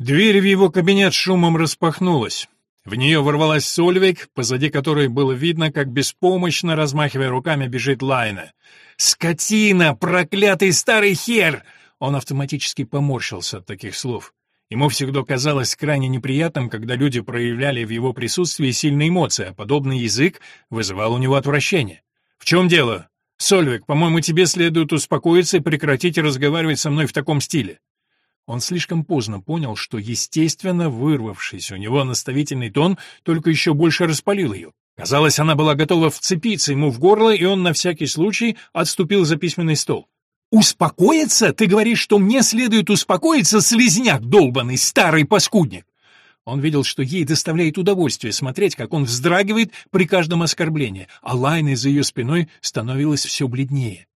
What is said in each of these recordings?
Дверь в его кабинет шумом распахнулась. В нее ворвалась Сольвик, позади которой было видно, как беспомощно, размахивая руками, бежит Лайна. «Скотина! Проклятый старый хер!» Он автоматически поморщился от таких слов. Ему всегда казалось крайне неприятным, когда люди проявляли в его присутствии сильные эмоции, а подобный язык вызывал у него отвращение. «В чем дело? Сольвик, по-моему, тебе следует успокоиться и прекратить разговаривать со мной в таком стиле». Он слишком поздно понял, что, естественно, вырвавшийся у него наставительный тон только еще больше распалил ее. Казалось, она была готова вцепиться ему в горло, и он на всякий случай отступил за письменный стол. «Успокоиться? Ты говоришь, что мне следует успокоиться, слезняк долбанный, старый паскудник!» Он видел, что ей доставляет удовольствие смотреть, как он вздрагивает при каждом оскорблении, а Лайна за ее спиной становилась все бледнее.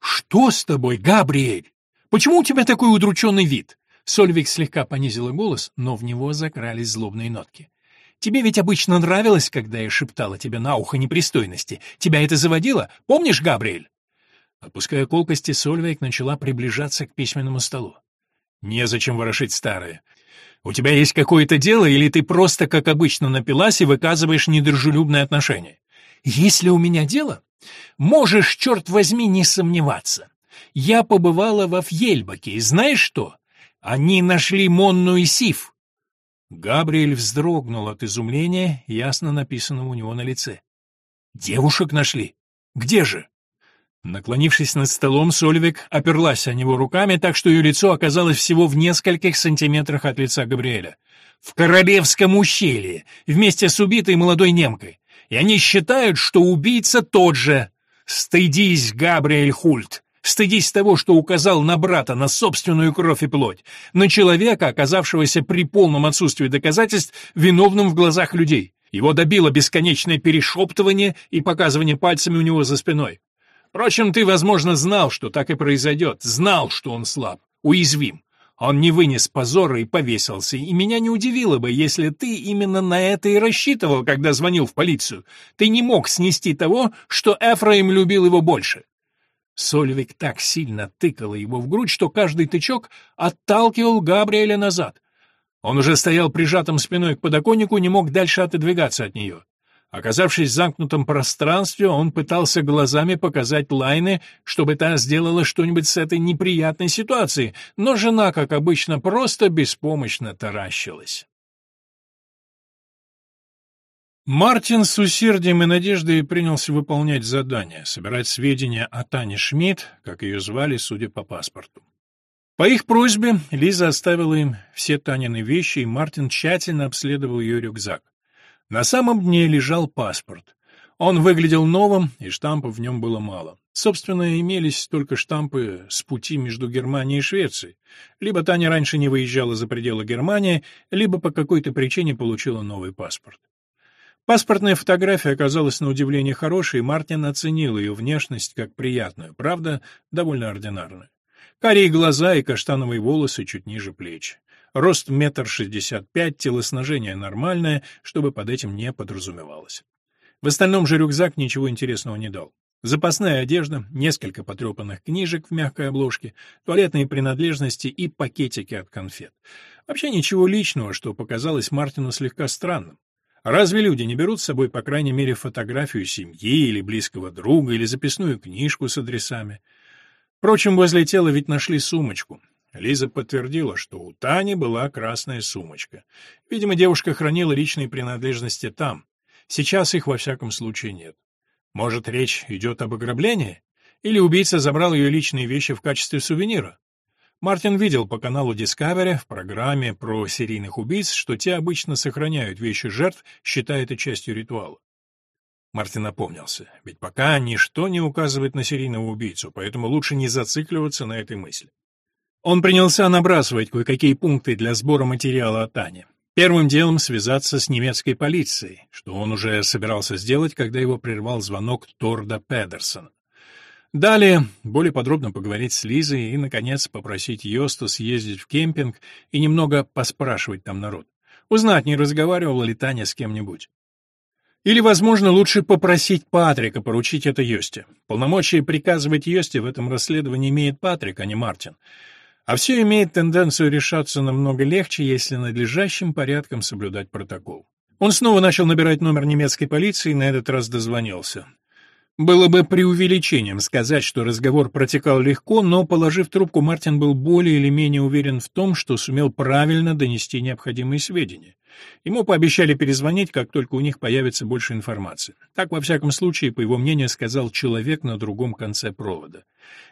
«Что с тобой, Габриэль?» Почему у тебя такой удрученный вид?» Сольвик слегка понизила голос, но в него закрались злобные нотки. «Тебе ведь обычно нравилось, когда я шептала тебе на ухо непристойности. Тебя это заводило? Помнишь, Габриэль?» Опуская колкости, Сольвейк начала приближаться к письменному столу. «Незачем ворошить старое. У тебя есть какое-то дело, или ты просто, как обычно, напилась и выказываешь недружелюбное отношение? Если у меня дело, можешь, черт возьми, не сомневаться. Я побывала во Фьельбаке, и знаешь что? Они нашли Монну и Сиф. Габриэль вздрогнул от изумления, ясно написанного у него на лице. «Девушек нашли? Где же?» Наклонившись над столом, Сольвик оперлась о него руками, так что ее лицо оказалось всего в нескольких сантиметрах от лица Габриэля. «В Королевском ущелье, вместе с убитой молодой немкой. И они считают, что убийца тот же. Стыдись, Габриэль Хульт. Стыдись того, что указал на брата, на собственную кровь и плоть, на человека, оказавшегося при полном отсутствии доказательств виновным в глазах людей. Его добило бесконечное перешептывание и показывание пальцами у него за спиной. Впрочем, ты, возможно, знал, что так и произойдет, знал, что он слаб, уязвим. Он не вынес позора и повесился, и меня не удивило бы, если ты именно на это и рассчитывал, когда звонил в полицию. Ты не мог снести того, что Эфраим любил его больше. Сольвик так сильно тыкала его в грудь, что каждый тычок отталкивал Габриэля назад. Он уже стоял прижатым спиной к подоконнику не мог дальше отодвигаться от нее. Оказавшись в замкнутом пространстве, он пытался глазами показать Лайне, чтобы та сделала что-нибудь с этой неприятной ситуацией, но жена, как обычно, просто беспомощно таращилась. Мартин с усердием и надеждой принялся выполнять задание, собирать сведения о Тане Шмидт, как ее звали, судя по паспорту. По их просьбе Лиза оставила им все Танины вещи, и Мартин тщательно обследовал ее рюкзак. На самом дне лежал паспорт. Он выглядел новым, и штампов в нем было мало. Собственно, имелись только штампы с пути между Германией и Швецией. Либо Таня раньше не выезжала за пределы Германии, либо по какой-то причине получила новый паспорт. Паспортная фотография оказалась на удивление хорошей, и Мартин оценил ее внешность как приятную, правда, довольно ординарную. Карие глаза и каштановые волосы чуть ниже плеч. Рост метр шестьдесят пять, телосложение нормальное, чтобы под этим не подразумевалось. В остальном же рюкзак ничего интересного не дал. Запасная одежда, несколько потрепанных книжек в мягкой обложке, туалетные принадлежности и пакетики от конфет. Вообще ничего личного, что показалось Мартину слегка странным. Разве люди не берут с собой, по крайней мере, фотографию семьи или близкого друга, или записную книжку с адресами? Впрочем, возле тела ведь нашли сумочку. Лиза подтвердила, что у Тани была красная сумочка. Видимо, девушка хранила личные принадлежности там. Сейчас их, во всяком случае, нет. Может, речь идет об ограблении? Или убийца забрал ее личные вещи в качестве сувенира? Мартин видел по каналу Discovery в программе про серийных убийц, что те обычно сохраняют вещи жертв, считая это частью ритуала. Мартин напомнился, ведь пока ничто не указывает на серийного убийцу, поэтому лучше не зацикливаться на этой мысли. Он принялся набрасывать кое-какие пункты для сбора материала о Тане. Первым делом связаться с немецкой полицией, что он уже собирался сделать, когда его прервал звонок Торда Педерсона. Далее более подробно поговорить с Лизой и, наконец, попросить Йосту съездить в кемпинг и немного поспрашивать там народ. Узнать, не разговаривала ли Таня с кем-нибудь. Или, возможно, лучше попросить Патрика поручить это Йосте. Полномочия приказывать Йосте в этом расследовании имеет Патрик, а не Мартин. А все имеет тенденцию решаться намного легче, если надлежащим порядком соблюдать протокол. Он снова начал набирать номер немецкой полиции и на этот раз дозвонился. Было бы преувеличением сказать, что разговор протекал легко, но, положив трубку, Мартин был более или менее уверен в том, что сумел правильно донести необходимые сведения. Ему пообещали перезвонить, как только у них появится больше информации. Так, во всяком случае, по его мнению, сказал человек на другом конце провода.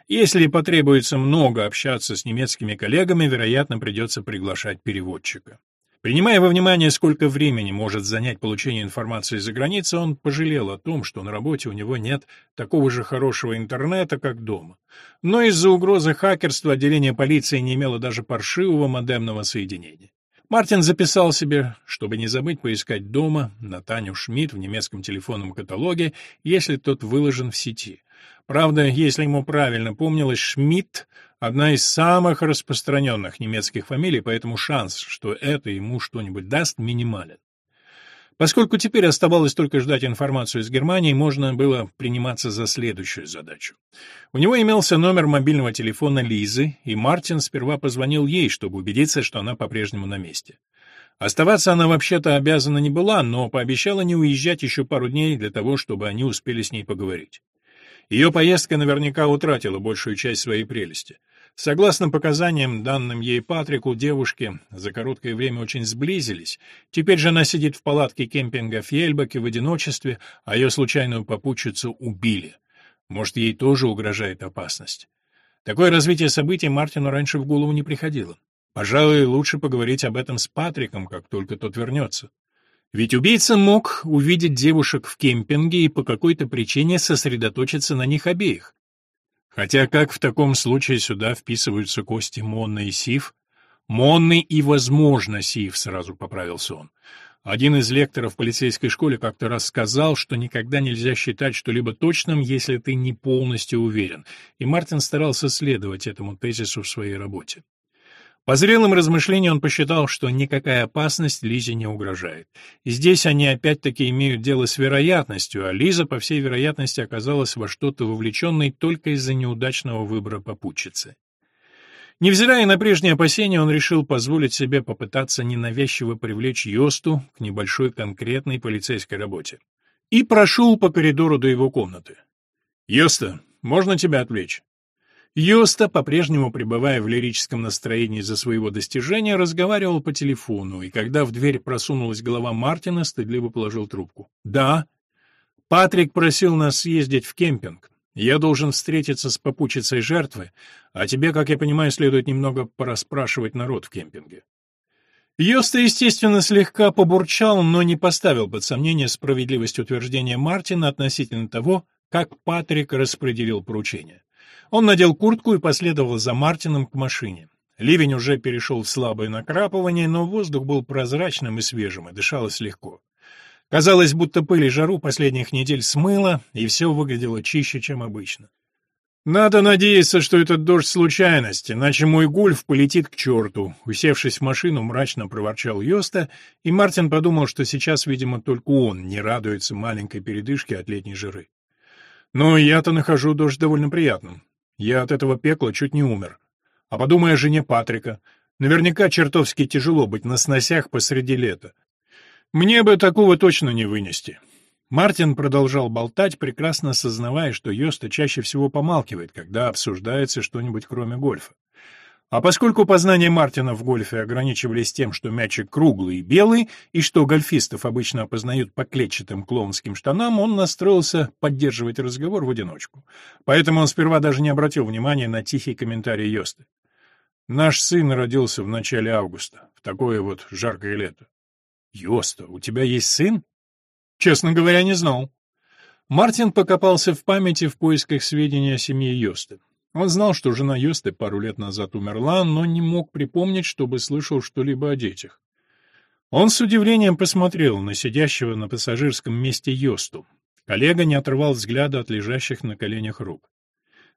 Если потребуется много общаться с немецкими коллегами, вероятно, придется приглашать переводчика. Принимая во внимание, сколько времени может занять получение информации за границей, он пожалел о том, что на работе у него нет такого же хорошего интернета, как дома. Но из-за угрозы хакерства отделение полиции не имело даже паршивого модемного соединения. Мартин записал себе, чтобы не забыть поискать дома на Таню Шмидт в немецком телефонном каталоге, если тот выложен в сети. Правда, если ему правильно помнилось, Шмидт — одна из самых распространенных немецких фамилий, поэтому шанс, что это ему что-нибудь даст, минимален. Поскольку теперь оставалось только ждать информацию из Германии, можно было приниматься за следующую задачу. У него имелся номер мобильного телефона Лизы, и Мартин сперва позвонил ей, чтобы убедиться, что она по-прежнему на месте. Оставаться она вообще-то обязана не была, но пообещала не уезжать еще пару дней для того, чтобы они успели с ней поговорить. Ее поездка наверняка утратила большую часть своей прелести. Согласно показаниям, данным ей Патрику, девушки за короткое время очень сблизились. Теперь же она сидит в палатке кемпинга в Ельбаке в одиночестве, а ее случайную попутчицу убили. Может, ей тоже угрожает опасность. Такое развитие событий Мартину раньше в голову не приходило. Пожалуй, лучше поговорить об этом с Патриком, как только тот вернется. Ведь убийца мог увидеть девушек в кемпинге и по какой-то причине сосредоточиться на них обеих. Хотя как в таком случае сюда вписываются кости Монны и Сив? Монны и, возможно, Сив, сразу поправился он. Один из лекторов полицейской школе как-то раз сказал, что никогда нельзя считать что-либо точным, если ты не полностью уверен, и Мартин старался следовать этому тезису в своей работе. По зрелым размышлениям он посчитал, что никакая опасность Лизе не угрожает. И здесь они опять-таки имеют дело с вероятностью, а Лиза, по всей вероятности, оказалась во что-то вовлеченной только из-за неудачного выбора попутчицы. Невзирая на прежние опасения, он решил позволить себе попытаться ненавязчиво привлечь Йосту к небольшой конкретной полицейской работе. И прошел по коридору до его комнаты. «Йоста, можно тебя отвлечь?» Йоста, по-прежнему пребывая в лирическом настроении за своего достижения, разговаривал по телефону, и когда в дверь просунулась голова Мартина, стыдливо положил трубку. «Да. Патрик просил нас съездить в кемпинг. Я должен встретиться с попутчицей жертвы, а тебе, как я понимаю, следует немного порасспрашивать народ в кемпинге». Йоста, естественно, слегка побурчал, но не поставил под сомнение справедливость утверждения Мартина относительно того, как Патрик распределил поручение. Он надел куртку и последовал за Мартином к машине. Ливень уже перешел в слабое накрапывание, но воздух был прозрачным и свежим, и дышалось легко. Казалось, будто пыль и жару последних недель смыло, и все выглядело чище, чем обычно. «Надо надеяться, что этот дождь — случайность, иначе мой гульф полетит к черту», — усевшись в машину, мрачно проворчал Йоста, и Мартин подумал, что сейчас, видимо, только он не радуется маленькой передышке от летней жиры. «Но я-то нахожу дождь довольно приятным. Я от этого пекла чуть не умер. А подумай о жене Патрика. Наверняка чертовски тяжело быть на сносях посреди лета. Мне бы такого точно не вынести. Мартин продолжал болтать, прекрасно сознавая, что Йоста чаще всего помалкивает, когда обсуждается что-нибудь кроме гольфа. А поскольку познания Мартина в гольфе ограничивались тем, что мячик круглый и белый, и что гольфистов обычно опознают по клетчатым клоунским штанам, он настроился поддерживать разговор в одиночку. Поэтому он сперва даже не обратил внимания на тихий комментарий Йосты. «Наш сын родился в начале августа, в такое вот жаркое лето». «Йоста, у тебя есть сын?» «Честно говоря, не знал». Мартин покопался в памяти в поисках сведений о семье Йосты. Он знал, что жена Йосты пару лет назад умерла, но не мог припомнить, чтобы слышал что-либо о детях. Он с удивлением посмотрел на сидящего на пассажирском месте Йосту. Коллега не отрывал взгляда от лежащих на коленях рук.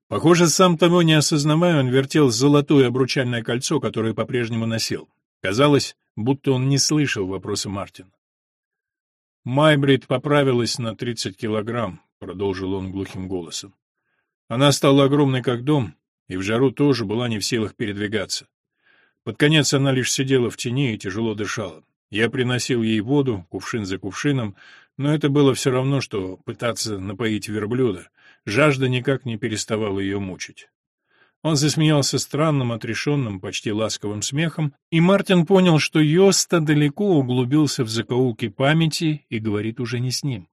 Похоже, сам того не осознавая, он вертел золотое обручальное кольцо, которое по-прежнему носил. Казалось, будто он не слышал вопроса Мартина. «Майбрид поправилась на тридцать килограмм», — продолжил он глухим голосом. Она стала огромной, как дом, и в жару тоже была не в силах передвигаться. Под конец она лишь сидела в тени и тяжело дышала. Я приносил ей воду, кувшин за кувшином, но это было все равно, что пытаться напоить верблюда. Жажда никак не переставала ее мучить. Он засмеялся странным, отрешенным, почти ласковым смехом, и Мартин понял, что Йоста далеко углубился в закоулки памяти и говорит уже не с ним.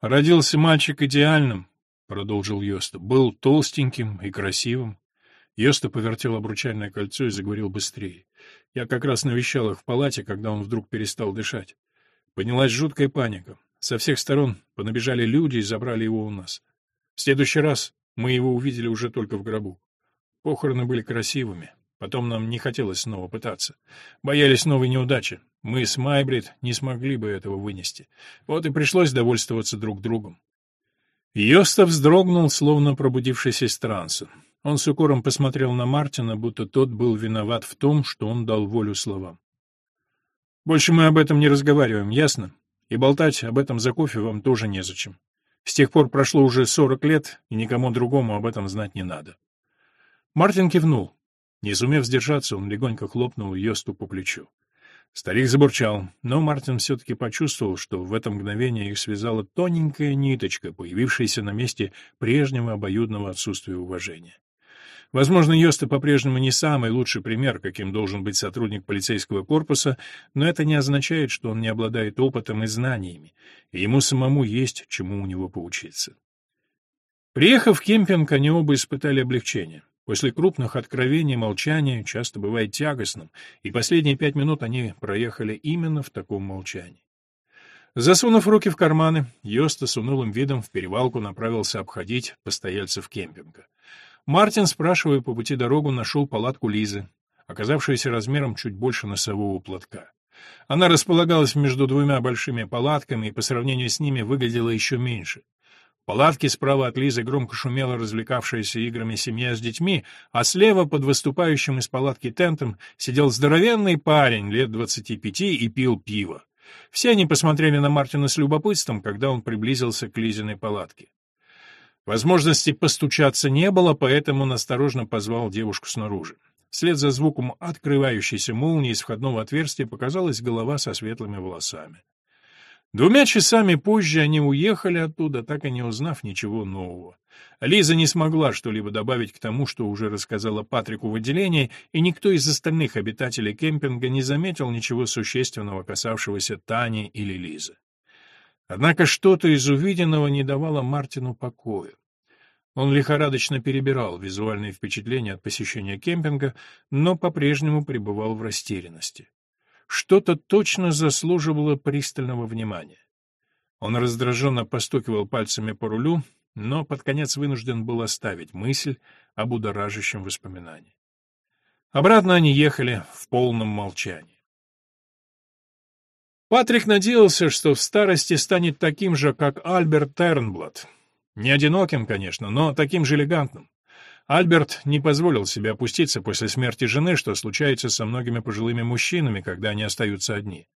«Родился мальчик идеальным», — продолжил Йоста, — «был толстеньким и красивым». Йоста повертел обручальное кольцо и заговорил быстрее. Я как раз навещал их в палате, когда он вдруг перестал дышать. Поднялась жуткая паника. Со всех сторон понабежали люди и забрали его у нас. В следующий раз мы его увидели уже только в гробу. Похороны были красивыми. Потом нам не хотелось снова пытаться. Боялись новой неудачи. Мы с Майбрид не смогли бы этого вынести. Вот и пришлось довольствоваться друг другом. Йоста вздрогнул, словно пробудившийся из транса. Он с укором посмотрел на Мартина, будто тот был виноват в том, что он дал волю словам. «Больше мы об этом не разговариваем, ясно? И болтать об этом за кофе вам тоже незачем. С тех пор прошло уже сорок лет, и никому другому об этом знать не надо. Мартин кивнул. Не сумев сдержаться, он легонько хлопнул Йосту по плечу. Старик забурчал, но Мартин все-таки почувствовал, что в это мгновение их связала тоненькая ниточка, появившаяся на месте прежнего обоюдного отсутствия уважения. Возможно, Йоста по-прежнему не самый лучший пример, каким должен быть сотрудник полицейского корпуса, но это не означает, что он не обладает опытом и знаниями, и ему самому есть чему у него поучиться. Приехав в кемпинг, они оба испытали облегчение. После крупных откровений молчание часто бывает тягостным, и последние пять минут они проехали именно в таком молчании. Засунув руки в карманы, Йоста с унылым видом в перевалку направился обходить постояльцев кемпинга. Мартин, спрашивая по пути дорогу, нашел палатку Лизы, оказавшуюся размером чуть больше носового платка. Она располагалась между двумя большими палатками и по сравнению с ними выглядела еще меньше. Палатке справа от Лизы громко шумела развлекавшаяся играми семья с детьми, а слева, под выступающим из палатки тентом, сидел здоровенный парень лет двадцати пяти и пил пиво. Все они посмотрели на Мартина с любопытством, когда он приблизился к Лизиной палатке. Возможности постучаться не было, поэтому он осторожно позвал девушку снаружи. Вслед за звуком открывающейся молнии из входного отверстия показалась голова со светлыми волосами. Двумя часами позже они уехали оттуда, так и не узнав ничего нового. Лиза не смогла что-либо добавить к тому, что уже рассказала Патрику в отделении, и никто из остальных обитателей кемпинга не заметил ничего существенного, касавшегося Тани или Лизы. Однако что-то из увиденного не давало Мартину покоя. Он лихорадочно перебирал визуальные впечатления от посещения кемпинга, но по-прежнему пребывал в растерянности. Что-то точно заслуживало пристального внимания. Он раздраженно постукивал пальцами по рулю, но под конец вынужден был оставить мысль об будоражащем воспоминании. Обратно они ехали в полном молчании. Патрик надеялся, что в старости станет таким же, как Альберт Тернблад. Не одиноким, конечно, но таким же элегантным. Альберт не позволил себе опуститься после смерти жены, что случается со многими пожилыми мужчинами, когда они остаются одни.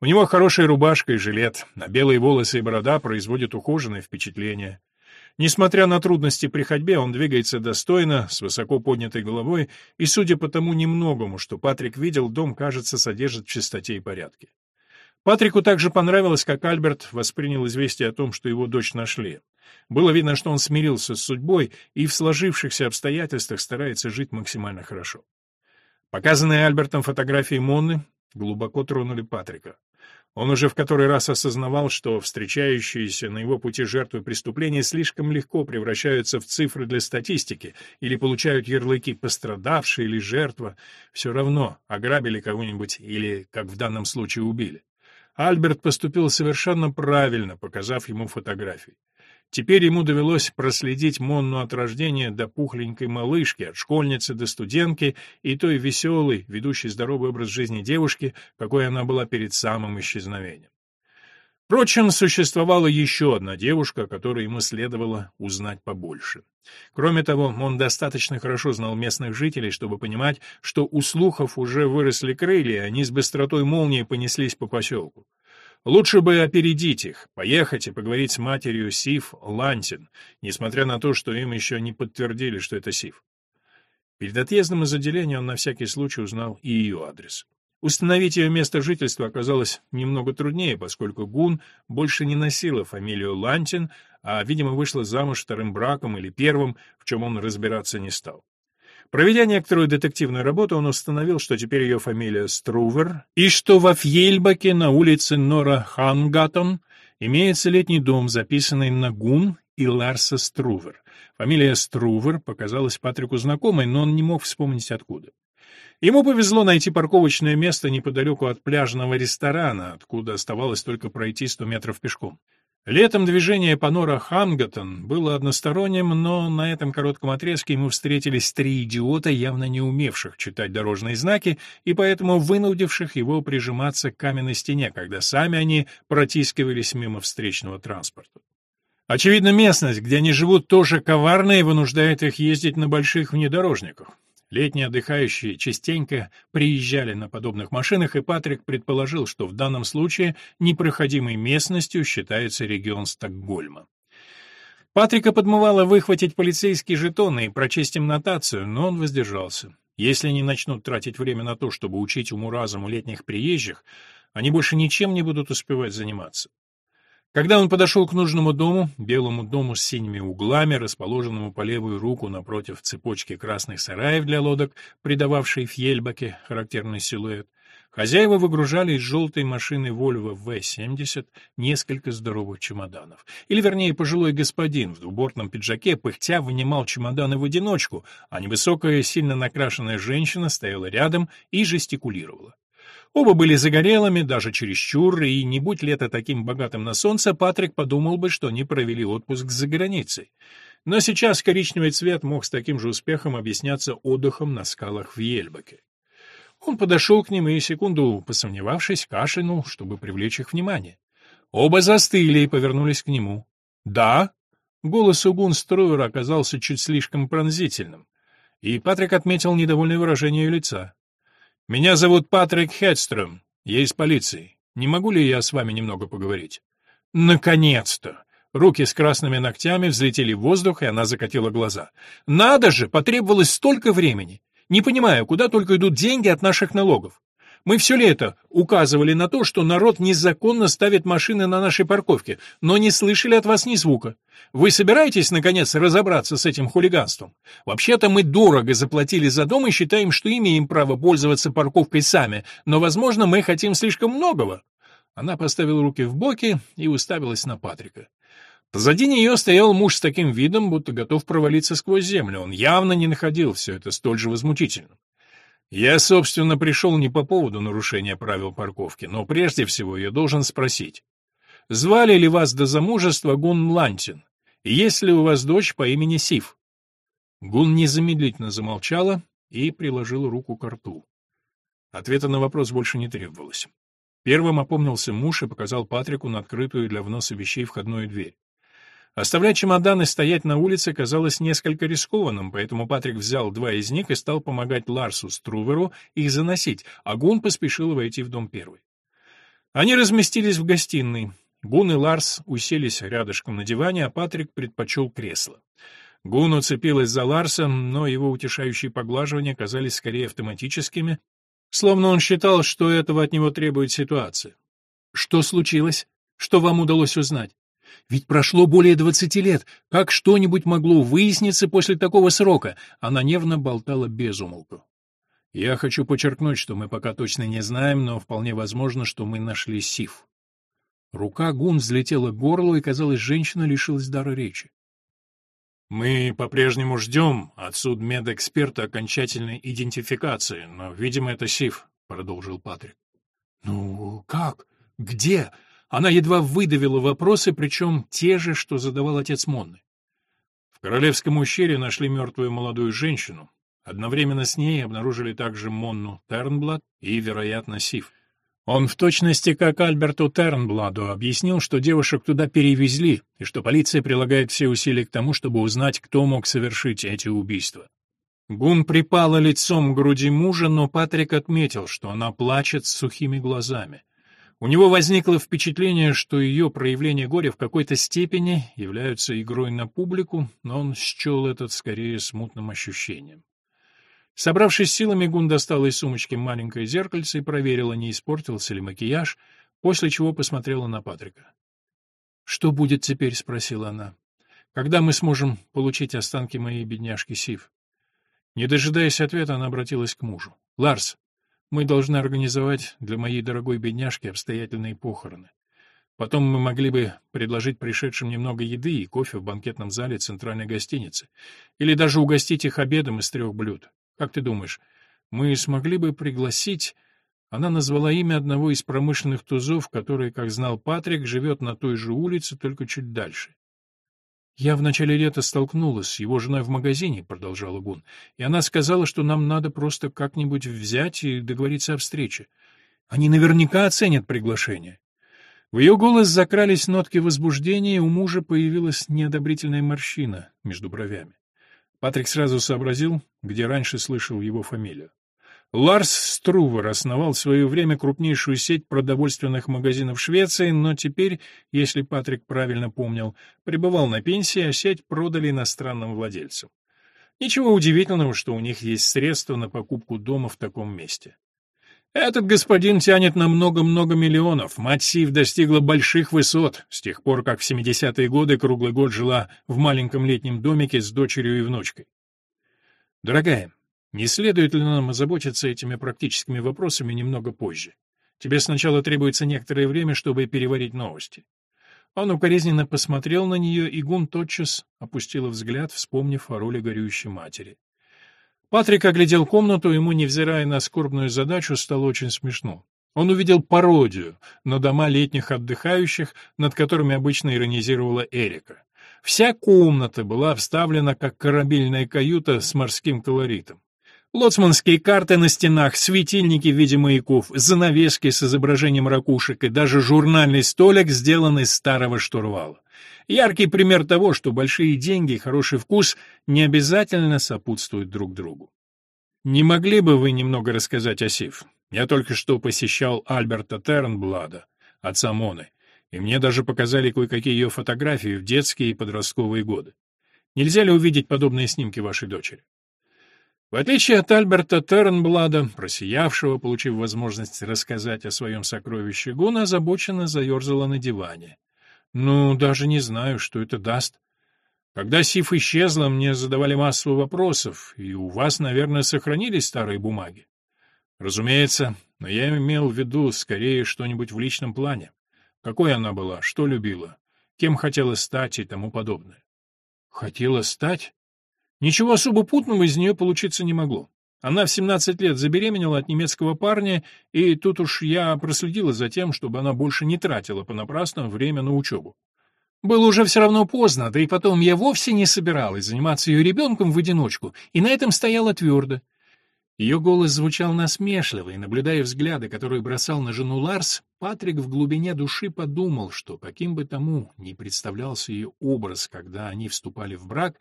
У него хорошая рубашка и жилет, а белые волосы и борода производят ухоженное впечатление. Несмотря на трудности при ходьбе, он двигается достойно, с высоко поднятой головой, и, судя по тому немногому, что Патрик видел, дом, кажется, содержит в чистоте и порядке. Патрику также понравилось, как Альберт воспринял известие о том, что его дочь нашли. Было видно, что он смирился с судьбой и в сложившихся обстоятельствах старается жить максимально хорошо. Показанные Альбертом фотографии Монны глубоко тронули Патрика. Он уже в который раз осознавал, что встречающиеся на его пути жертвы преступления слишком легко превращаются в цифры для статистики или получают ярлыки «пострадавший» или «жертва». Все равно, ограбили кого-нибудь или, как в данном случае, убили. Альберт поступил совершенно правильно, показав ему фотографии. Теперь ему довелось проследить Монну от рождения до пухленькой малышки, от школьницы до студентки и той веселой, ведущей здоровый образ жизни девушки, какой она была перед самым исчезновением. Впрочем, существовала еще одна девушка, о которой ему следовало узнать побольше. Кроме того, он достаточно хорошо знал местных жителей, чтобы понимать, что у слухов уже выросли крылья, и они с быстротой молнии понеслись по поселку. Лучше бы опередить их, поехать и поговорить с матерью Сив Лантин, несмотря на то, что им еще не подтвердили, что это Сив. Перед отъездом из отделения он на всякий случай узнал и ее адрес. Установить ее место жительства оказалось немного труднее, поскольку Гун больше не носила фамилию Лантин, а, видимо, вышла замуж вторым браком или первым, в чем он разбираться не стал. Проведя некоторую детективную работу, он установил, что теперь ее фамилия Струвер, и что во Фьельбаке на улице Нора Хангаттон имеется летний дом, записанный на Гун и Ларса Струвер. Фамилия Струвер показалась Патрику знакомой, но он не мог вспомнить откуда. Ему повезло найти парковочное место неподалеку от пляжного ресторана, откуда оставалось только пройти 100 метров пешком. Летом движение по Нора Хангаттон было односторонним, но на этом коротком отрезке ему встретились три идиота, явно не умевших читать дорожные знаки и поэтому вынудивших его прижиматься к каменной стене, когда сами они протискивались мимо встречного транспорта. Очевидно, местность, где они живут, тоже коварная и вынуждает их ездить на больших внедорожниках. Летние отдыхающие частенько приезжали на подобных машинах, и Патрик предположил, что в данном случае непроходимой местностью считается регион Стокгольма. Патрика подмывало выхватить полицейские жетоны и прочесть им нотацию, но он воздержался. Если они начнут тратить время на то, чтобы учить уму-разуму летних приезжих, они больше ничем не будут успевать заниматься. Когда он подошел к нужному дому, белому дому с синими углами, расположенному по левую руку напротив цепочки красных сараев для лодок, придававшей Фьельбаке характерный силуэт, хозяева выгружали из желтой машины Volvo V70 несколько здоровых чемоданов. Или, вернее, пожилой господин в двубортном пиджаке пыхтя вынимал чемоданы в одиночку, а невысокая, сильно накрашенная женщина стояла рядом и жестикулировала. Оба были загорелыми, даже чересчур, и не будь лето таким богатым на солнце, Патрик подумал бы, что они провели отпуск за границей. Но сейчас коричневый цвет мог с таким же успехом объясняться отдыхом на скалах в Ельбаке. Он подошел к ним и, секунду посомневавшись, кашлянул, чтобы привлечь их внимание. Оба застыли и повернулись к нему. «Да?» Голос у Гунструера оказался чуть слишком пронзительным, и Патрик отметил недовольное выражение ее лица. «Меня зовут Патрик Хедстром. Я из полиции. Не могу ли я с вами немного поговорить?» «Наконец-то!» Руки с красными ногтями взлетели в воздух, и она закатила глаза. «Надо же! Потребовалось столько времени! Не понимаю, куда только идут деньги от наших налогов. Мы все лето указывали на то, что народ незаконно ставит машины на нашей парковке, но не слышали от вас ни звука. Вы собираетесь, наконец, разобраться с этим хулиганством? Вообще-то мы дорого заплатили за дом и считаем, что имеем право пользоваться парковкой сами, но, возможно, мы хотим слишком многого». Она поставила руки в боки и уставилась на Патрика. Позади нее стоял муж с таким видом, будто готов провалиться сквозь землю. Он явно не находил все это столь же возмутительным. Я, собственно, пришел не по поводу нарушения правил парковки, но прежде всего я должен спросить. Звали ли вас до замужества Гун Лантин? Есть ли у вас дочь по имени Сив? Гун незамедлительно замолчала и приложила руку к рту. Ответа на вопрос больше не требовалось. Первым опомнился муж и показал Патрику на открытую для вноса вещей входную дверь. Оставлять чемоданы стоять на улице казалось несколько рискованным, поэтому Патрик взял два из них и стал помогать Ларсу Струверу их заносить, а Гун поспешил войти в дом первый. Они разместились в гостиной. Гун и Ларс уселись рядышком на диване, а Патрик предпочел кресло. Гун уцепилась за Ларса, но его утешающие поглаживания казались скорее автоматическими, словно он считал, что этого от него требует ситуация. «Что случилось? Что вам удалось узнать?» Ведь прошло более двадцати лет. Как что-нибудь могло выясниться после такого срока? Она нервно болтала без умолку. Я хочу подчеркнуть, что мы пока точно не знаем, но вполне возможно, что мы нашли Сив. Рука Гун взлетела к горлу, и, казалось, женщина лишилась дара речи. Мы по-прежнему ждем от судмедэксперта окончательной идентификации, но, видимо, это Сив, — продолжил Патрик. — Ну, как? Где? Она едва выдавила вопросы, причем те же, что задавал отец Монны. В Королевском ущелье нашли мертвую молодую женщину. Одновременно с ней обнаружили также Монну Тернблад и, вероятно, Сив. Он в точности, как Альберту Тернбладу, объяснил, что девушек туда перевезли, и что полиция прилагает все усилия к тому, чтобы узнать, кто мог совершить эти убийства. Гун припала лицом к груди мужа, но Патрик отметил, что она плачет с сухими глазами. У него возникло впечатление, что ее проявления горя в какой-то степени являются игрой на публику, но он счел этот скорее смутным ощущением. Собравшись силами, Гун достала из сумочки маленькое зеркальце и проверила, не испортился ли макияж, после чего посмотрела на Патрика. «Что будет теперь?» — спросила она. «Когда мы сможем получить останки моей бедняжки Сив?» Не дожидаясь ответа, она обратилась к мужу. «Ларс, мы должны организовать для моей дорогой бедняжки обстоятельные похороны. Потом мы могли бы предложить пришедшим немного еды и кофе в банкетном зале центральной гостиницы. Или даже угостить их обедом из трех блюд. Как ты думаешь, мы смогли бы пригласить... Она назвала имя одного из промышленных тузов, который, как знал Патрик, живет на той же улице, только чуть дальше. «Я в начале лета столкнулась с его женой в магазине», — продолжала Гун, «и она сказала, что нам надо просто как-нибудь взять и договориться о встрече. Они наверняка оценят приглашение». В ее голос закрались нотки возбуждения, и у мужа появилась неодобрительная морщина между бровями. Патрик сразу сообразил, где раньше слышал его фамилию. Ларс Струвер основал в свое время крупнейшую сеть продовольственных магазинов Швеции, но теперь, если Патрик правильно помнил, пребывал на пенсии, а сеть продали иностранным владельцам. Ничего удивительного, что у них есть средства на покупку дома в таком месте. Этот господин тянет на много-много миллионов. Мать Сив достигла больших высот с тех пор, как в 70-е годы круглый год жила в маленьком летнем домике с дочерью и внучкой. Дорогая, не следует ли нам озаботиться этими практическими вопросами немного позже? Тебе сначала требуется некоторое время, чтобы переварить новости. Он укоризненно посмотрел на нее, и Гун тотчас опустила взгляд, вспомнив о роли горюющей матери. Патрик оглядел комнату, ему, невзирая на скорбную задачу, стало очень смешно. Он увидел пародию на дома летних отдыхающих, над которыми обычно иронизировала Эрика. Вся комната была обставлена как корабельная каюта с морским колоритом. Лоцманские карты на стенах, светильники в виде маяков, занавески с изображением ракушек и даже журнальный столик сделан из старого штурвала. Яркий пример того, что большие деньги и хороший вкус не обязательно сопутствуют друг другу. Не могли бы вы немного рассказать о Сив? Я только что посещал Альберта Тернблада, отца Моны, и мне даже показали кое-какие ее фотографии в детские и подростковые годы. Нельзя ли увидеть подобные снимки вашей дочери? В отличие от Альберта Тернблада, просиявшего, получив возможность рассказать о своем сокровище, Гуна озабоченно заерзала на диване. Ну, даже не знаю, что это даст. Когда Сиф исчезла, мне задавали массу вопросов, и у вас, наверное, сохранились старые бумаги. Разумеется, но я имел в виду скорее что-нибудь в личном плане. Какой она была, что любила, кем хотела стать и тому подобное. Хотела стать? Ничего особо путного из нее получиться не могло. Она в 17 лет забеременела от немецкого парня, и тут уж я проследила за тем, чтобы она больше не тратила понапрасну время на учебу. Было уже все равно поздно, да и потом я вовсе не собиралась заниматься ее ребенком в одиночку, и на этом стояла твердо. Ее голос звучал насмешливо, и, наблюдая взгляды, которые бросал на жену Ларс, Патрик в глубине души подумал, что каким бы тому ни представлялся ее образ, когда они вступали в брак,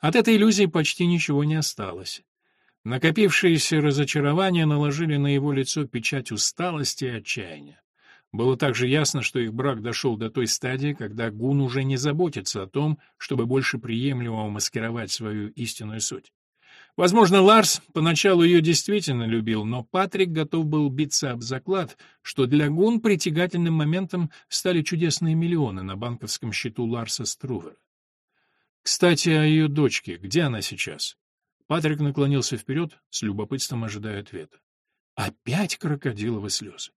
от этой иллюзии почти ничего не осталось. Накопившиеся разочарования наложили на его лицо печать усталости и отчаяния. Было также ясно, что их брак дошел до той стадии, когда Гун уже не заботится о том, чтобы больше приемлемо маскировать свою истинную суть. Возможно, Ларс поначалу ее действительно любил, но Патрик готов был биться об заклад, что для Гун притягательным моментом стали чудесные миллионы на банковском счету Ларса Струвера. Кстати, о ее дочке. Где она сейчас? Патрик наклонился вперед, с любопытством ожидая ответа. Опять крокодиловы слезы.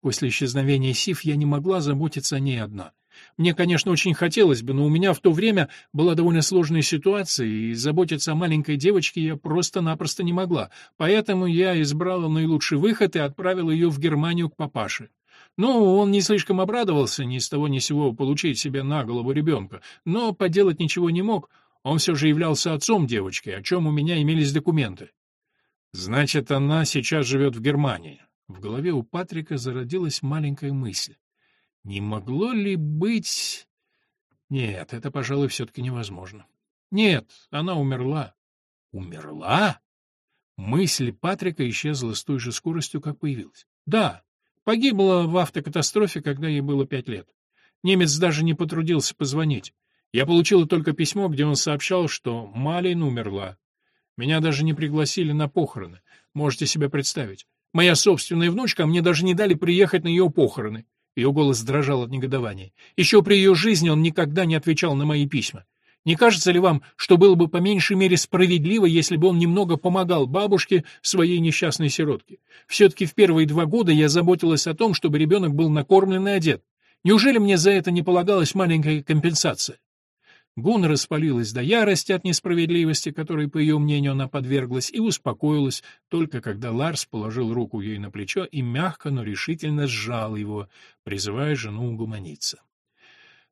После исчезновения Сиф я не могла заботиться о ней одна. Мне, конечно, очень хотелось бы, но у меня в то время была довольно сложная ситуация, и заботиться о маленькой девочке я просто-напросто не могла, поэтому я избрала наилучший выход и отправила ее в Германию к папаше. Ну, он не слишком обрадовался ни с того ни сего получить себе на голову ребенка, но поделать ничего не мог, он все же являлся отцом девочки, о чем у меня имелись документы. Значит, она сейчас живет в Германии. В голове у Патрика зародилась маленькая мысль. Не могло ли быть... Нет, это, пожалуй, все-таки невозможно. Нет, она умерла. Умерла? Мысль Патрика исчезла с той же скоростью, как появилась. Да, погибла в автокатастрофе, когда ей было пять лет. Немец даже не потрудился позвонить. Я получила только письмо, где он сообщал, что Малин умерла. Меня даже не пригласили на похороны. Можете себе представить. Моя собственная внучка, а мне даже не дали приехать на ее похороны. Ее голос дрожал от негодования. Еще при ее жизни он никогда не отвечал на мои письма. Не кажется ли вам, что было бы по меньшей мере справедливо, если бы он немного помогал бабушке, своей несчастной сиротке? Все-таки в первые два года я заботилась о том, чтобы ребенок был накормлен и одет. Неужели мне за это не полагалась маленькая компенсация? Гун распалилась до ярости от несправедливости, которой, по ее мнению, она подверглась, и успокоилась, только когда Ларс положил руку ей на плечо и мягко, но решительно сжал его, призывая жену угомониться.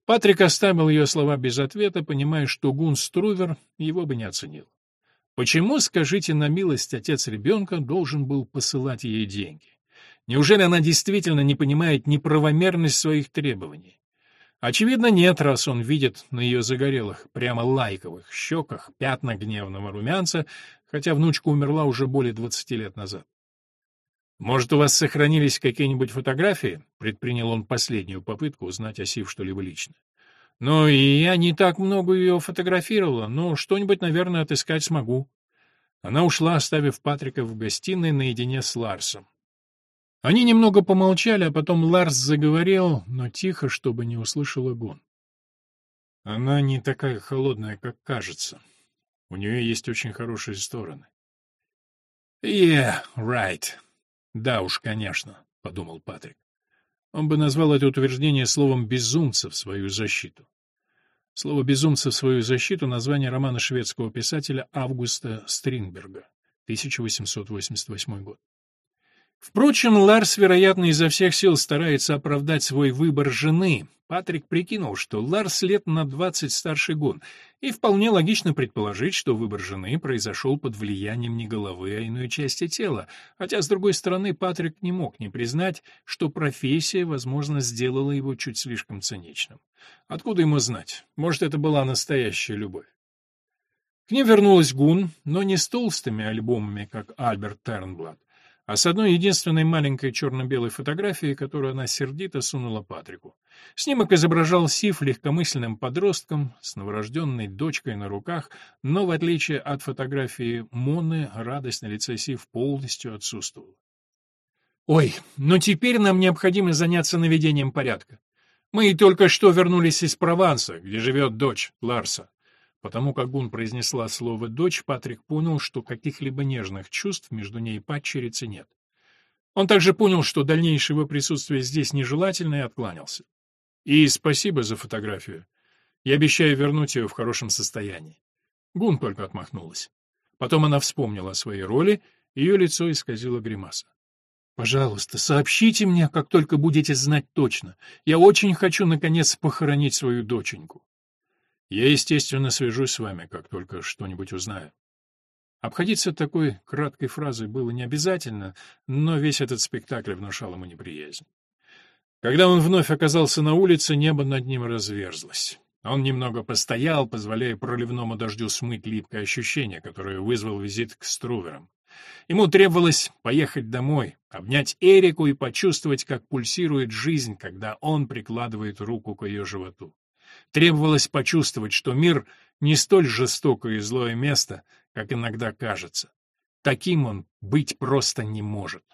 Патрик оставил ее слова без ответа, понимая, что Гун Струвер его бы не оценил. Почему, скажите на милость, отец ребенка должен был посылать ей деньги? Неужели она действительно не понимает неправомерность своих требований? Очевидно, нет, раз он видит на ее загорелых, прямо лайковых щеках пятна гневного румянца, хотя внучка умерла уже более двадцати лет назад. «Может, у вас сохранились какие-нибудь фотографии?» — предпринял он последнюю попытку узнать о Сив что-либо лично. «Ну, и я не так много ее фотографировала, но что-нибудь, наверное, отыскать смогу». Она ушла, оставив Патрика в гостиной наедине с Ларсом. Они немного помолчали, а потом Ларс заговорил, но тихо, чтобы не услышала Гон. Она не такая холодная, как кажется. У нее есть очень хорошие стороны. Yeah, right. Да уж, конечно, подумал Патрик. Он бы назвал это утверждение словом безумца в свою защиту. Слово безумца в свою защиту название романа шведского писателя Августа Стринберга, 1888 год. Впрочем, Ларс, вероятно, изо всех сил старается оправдать свой выбор жены. Патрик прикинул, что Ларс лет на двадцать старше Гун, и вполне логично предположить, что выбор жены произошел под влиянием не головы, а иной части тела, хотя, с другой стороны, Патрик не мог не признать, что профессия, возможно, сделала его чуть слишком циничным. Откуда ему знать? Может, это была настоящая любовь. К ним вернулась Гун, но не с толстыми альбомами, как Альберт Тернблад, а с одной единственной маленькой черно-белой фотографией, которую она сердито сунула Патрику. Снимок изображал Сив легкомысленным подростком с новорожденной дочкой на руках, но, в отличие от фотографии Моны, радость на лице Сив полностью отсутствовала. «Ой, но теперь нам необходимо заняться наведением порядка. Мы только что вернулись из Прованса, где живет дочь Ларса. Потому как Гун произнесла слово «дочь», Патрик понял, что каких-либо нежных чувств между ней и падчерицей нет. Он также понял, что дальнейшее его присутствие здесь нежелательно, и откланялся. И спасибо за фотографию. Я обещаю вернуть ее в хорошем состоянии. Гун только отмахнулась. Потом она вспомнила о своей роли, ее лицо исказило гримаса. «Пожалуйста, сообщите мне, как только будете знать точно. Я очень хочу, наконец, похоронить свою доченьку». Я, естественно, свяжусь с вами, как только что-нибудь узнаю. Обходиться такой краткой фразой было не обязательно, но весь этот спектакль внушал ему неприязнь. Когда он вновь оказался на улице, небо над ним разверзлось. Он немного постоял, позволяя проливному дождю смыть липкое ощущение, которое вызвал визит к Струверам. Ему требовалось поехать домой, обнять Эрику и почувствовать, как пульсирует жизнь, когда он прикладывает руку к ее животу. Требовалось почувствовать, что мир не столь жестокое и злое место, как иногда кажется. Таким он быть просто не может.